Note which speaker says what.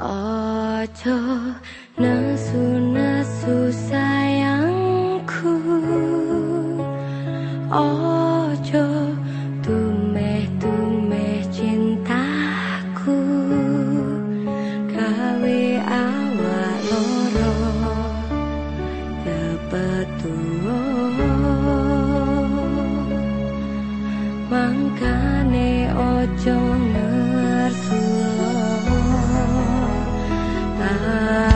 Speaker 1: Ojo nasu nasu sayangku. Ojo tumeh tumeh cintaku. Kawe awak loro Tepetuo Mangkane ojo ngersu. uh...